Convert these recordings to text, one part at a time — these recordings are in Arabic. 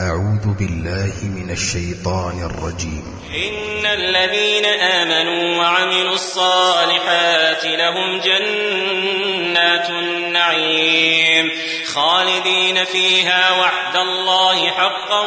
أعوذ بالله من الشيطان الرجيم. إن الذين آمنوا وعملوا الصالحات لهم جنات النعيم خالدين فيها وعد الله حقا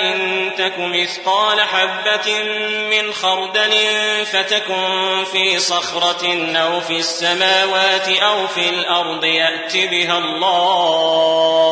إن تك مثقال حبة من خردل فتكن في صخرة أو في السماوات أو في الأرض يأت بها الله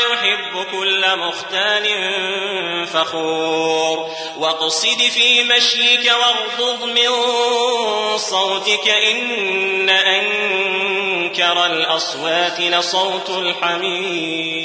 كل مختال فخور. واقصد في مشيك واغضض من صوتك إن أنكر الأصوات لصوت الحميد.